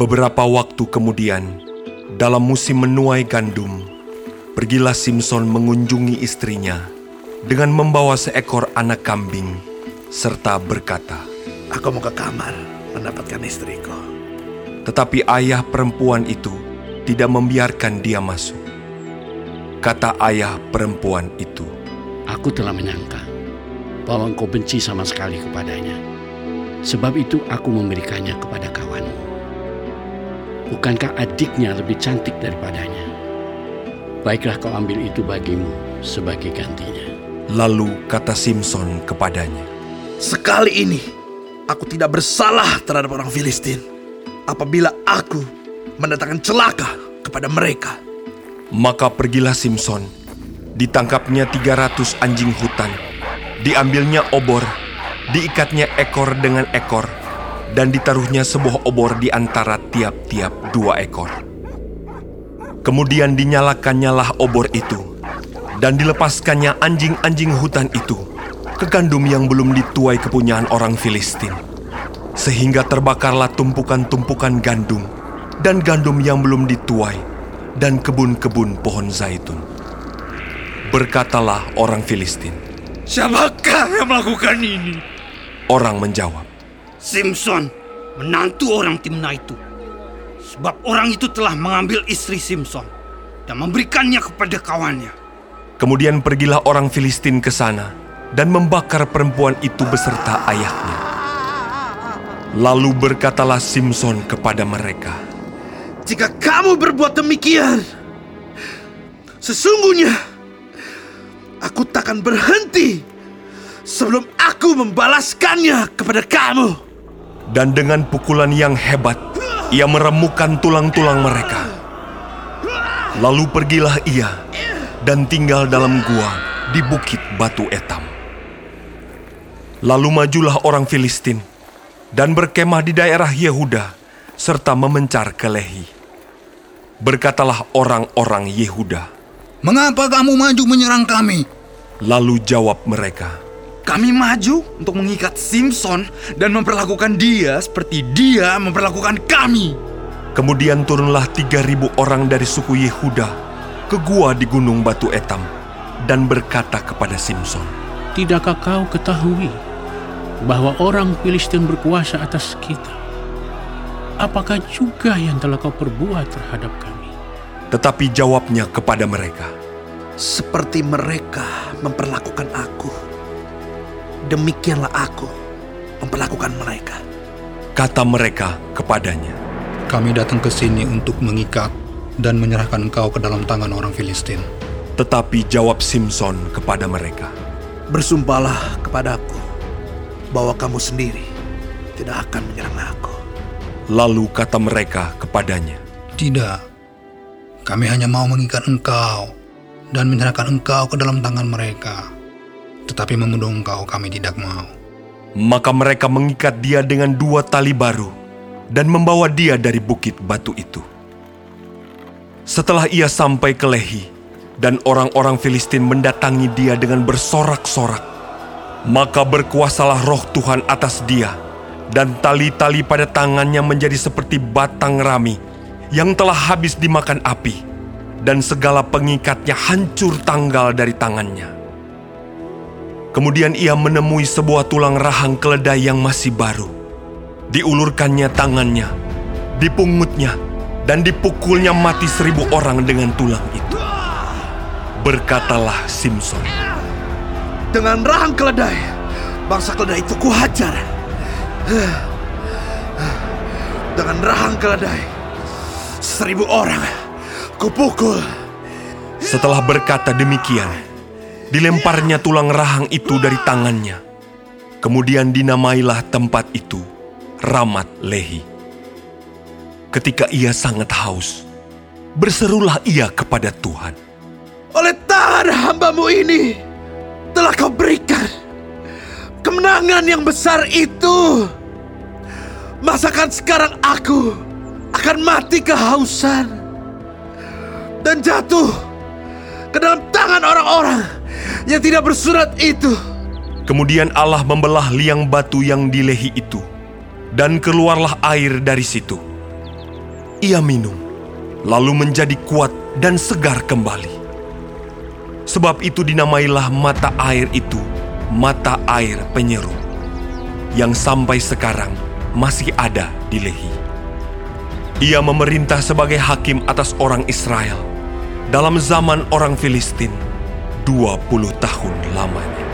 Beberapa waktu kemudian, dalam musim menuai gandum, pergilah Simpson mengunjungi istrinya dengan membawa seekor anak kambing serta berkata, Aku mau ke kamar mendapatkan istriku. Tetapi ayah perempuan itu tidak membiarkan dia masuk. Kata ayah perempuan itu, Aku telah menyangka bahwa engkau benci sama sekali kepadanya. Sebab itu aku memberikannya kepada kawanmu. Bukankah adiknya lebih cantik daripadanya? Baiklah kau ambil itu bagimu sebagai gantinya. Lalu kata Simpson kepadanya, Sekali ini, aku tidak bersalah terhadap orang Filistin. Apabila aku mendatangkan celaka kepada mereka. Maka pergilah Simpson, ditangkapnya 300 anjing hutan, diambilnya obor, diikatnya ekor dengan ekor, dan ditaruhnya sebuah obor di antara tiap-tiap dua ekor. Kemudian dinyalakan-nyalah obor itu, dan dilepaskannya anjing-anjing hutan itu ke gandum yang belum dituai kepunyaan orang Filistin. Sehingga terbakarlah tumpukan-tumpukan gandum dan gandum yang belum dituai dan kebun-kebun pohon zaitun. Berkatalah orang Filistin. Siapakah yang melakukan ini? Orang menjawab, Simpson, menantu orang Timna itu. Sebab orang itu telah mengambil istri Simpson dan memberikannya kepada kawannya. Kemudian pergilah orang Filistin ke sana dan membakar perempuan itu beserta ayahnya. Lalu berkatalah Simpson kepada mereka, Jika kamu berbuat demikian, sesungguhnya aku takkan berhenti sebelum aku membalaskannya kepada kamu. Dan dengan pukulan yang hebat, ia meremukkan tulang-tulang mereka. Lalu pergilah ia dan tinggal dalam gua di bukit batu etam. Lalu majulah orang Filistin dan berkemah di daerah Yehuda serta memencar ke Lehi. Berkatalah orang-orang Yehuda, Mengapa kamu maju menyerang kami? lalu jawab mereka, Kami maju untuk mengikat Simpson dan memperlakukan dia seperti dia memperlakukan kami. Kemudian turunlah tiga ribu orang dari suku Yehuda ke gua di gunung batu etam dan berkata kepada Simpson, Tidakkah kau ketahui bahwa orang Filistin berkuasa atas kita? Apakah juga yang telah kau perbuat terhadap kami? Tetapi jawabnya kepada mereka, Seperti mereka memperlakukan aku, demikianlah aku memperlakukan mereka. kata mereka kepadanya, Kami datang ke sini untuk mengikat dan menyerahkan engkau ke dalam tangan orang Filistin. tetapi jawab Simpson kepada mereka, Bersumpahlah kepadaku bahwa kamu sendiri tidak akan menyerang aku. lalu kata mereka kepadanya, Tidak, kami hanya mau mengikat engkau dan menyerahkan engkau ke dalam tangan mereka. Tetapi membunuh engkau kami tidak mau. maka mereka mengikat dia dengan dua tali baru dan membawa dia dari bukit batu itu. Setelah ia sampai ke Lehi, dan orang-orang Filistin mendatangi dia dengan bersorak-sorak, maka berkuasalah roh Tuhan atas dia, dan tali-tali pada tangannya menjadi seperti batang rami yang telah habis dimakan api, dan segala pengikatnya hancur tanggal dari tangannya. Kemudian ia menemui sebuah tulang rahang keledai yang masih baru. Diulurkannya tangannya, dipungutnya, dan dipukulnya mati seribu orang dengan tulang itu. Berkatalah Simpson, Dengan rahang keledai, bangsa keledai itu kuhajar. Dengan rahang keledai, seribu orang kupukul. setelah berkata demikian, dilemparnya tulang rahang itu dari tangannya. Kemudian dinamailah tempat itu Ramat Lehi. Ketika ia sangat haus, berserulah ia kepada Tuhan. Oleh tangan hambamu ini, telah kau berikan kemenangan yang besar itu. Masakan sekarang aku akan mati kehausan dan jatuh ke dalam tangan orang-orang yang tidak bersurat itu. Kemudian Allah membelah liang batu yang di Lehi itu, dan keluarlah air dari situ. ia minum, lalu menjadi kuat dan segar kembali. Sebab itu dinamailah mata air itu mata air penyeru, yang sampai sekarang masih ada di Lehi. Ia memerintah sebagai hakim atas orang Israel dalam zaman orang Filistin 20 tahun lamanya.